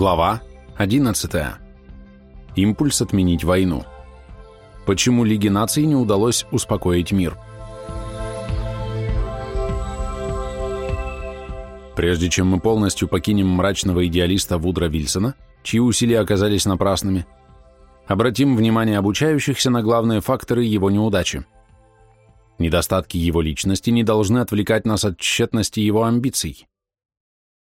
Глава 11. Импульс отменить войну. Почему Лиге наций не удалось успокоить мир? Прежде чем мы полностью покинем мрачного идеалиста Вудра Вильсона, чьи усилия оказались напрасными, обратим внимание обучающихся на главные факторы его неудачи. Недостатки его личности не должны отвлекать нас от тщетности его амбиций.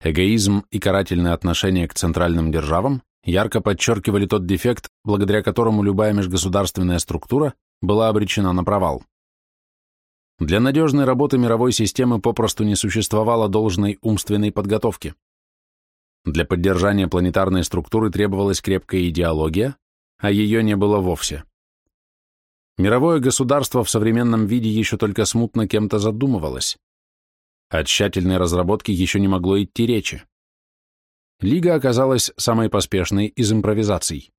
Эгоизм и карательное отношение к центральным державам ярко подчеркивали тот дефект, благодаря которому любая межгосударственная структура была обречена на провал. Для надежной работы мировой системы попросту не существовало должной умственной подготовки. Для поддержания планетарной структуры требовалась крепкая идеология, а ее не было вовсе. Мировое государство в современном виде еще только смутно кем-то задумывалось. О тщательной разработке еще не могло идти речи. Лига оказалась самой поспешной из импровизаций.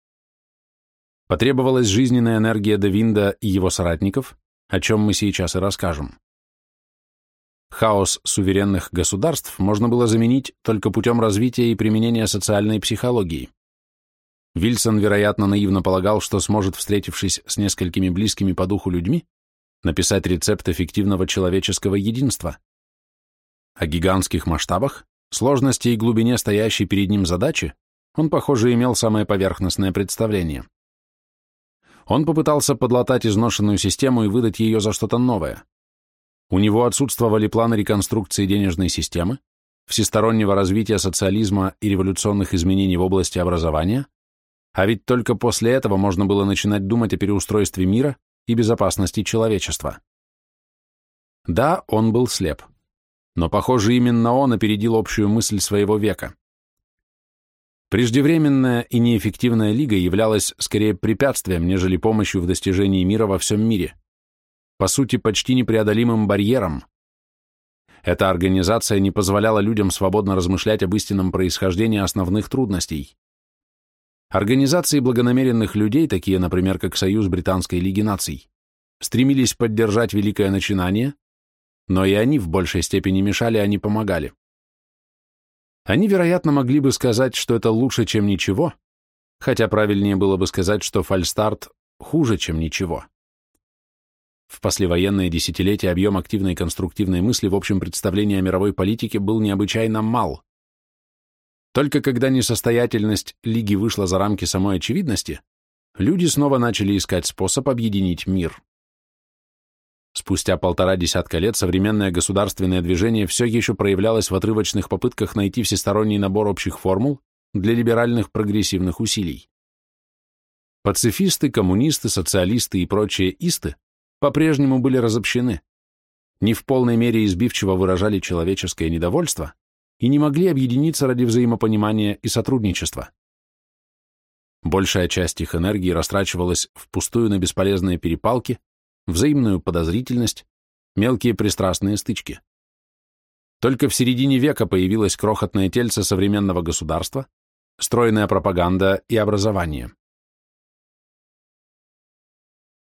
Потребовалась жизненная энергия Девинда и его соратников, о чем мы сейчас и расскажем. Хаос суверенных государств можно было заменить только путем развития и применения социальной психологии. Вильсон, вероятно, наивно полагал, что сможет, встретившись с несколькими близкими по духу людьми, написать рецепт эффективного человеческого единства. О гигантских масштабах, сложности и глубине стоящей перед ним задачи он, похоже, имел самое поверхностное представление. Он попытался подлатать изношенную систему и выдать ее за что-то новое. У него отсутствовали планы реконструкции денежной системы, всестороннего развития социализма и революционных изменений в области образования, а ведь только после этого можно было начинать думать о переустройстве мира и безопасности человечества. Да, он был слеп но, похоже, именно он опередил общую мысль своего века. Преждевременная и неэффективная лига являлась скорее препятствием, нежели помощью в достижении мира во всем мире. По сути, почти непреодолимым барьером. Эта организация не позволяла людям свободно размышлять об истинном происхождении основных трудностей. Организации благонамеренных людей, такие, например, как Союз Британской Лиги Наций, стремились поддержать великое начинание, но и они в большей степени мешали, а не помогали. Они, вероятно, могли бы сказать, что это лучше, чем ничего, хотя правильнее было бы сказать, что фальстарт хуже, чем ничего. В послевоенное десятилетие объем активной конструктивной мысли в общем представлении о мировой политике был необычайно мал. Только когда несостоятельность Лиги вышла за рамки самой очевидности, люди снова начали искать способ объединить мир. Спустя полтора десятка лет современное государственное движение все еще проявлялось в отрывочных попытках найти всесторонний набор общих формул для либеральных прогрессивных усилий. Пацифисты, коммунисты, социалисты и прочие исты по-прежнему были разобщены, не в полной мере избивчиво выражали человеческое недовольство и не могли объединиться ради взаимопонимания и сотрудничества. Большая часть их энергии растрачивалась впустую на бесполезные перепалки, взаимную подозрительность, мелкие пристрастные стычки. Только в середине века появилось крохотное тельце современного государства, стройная пропаганда и образование.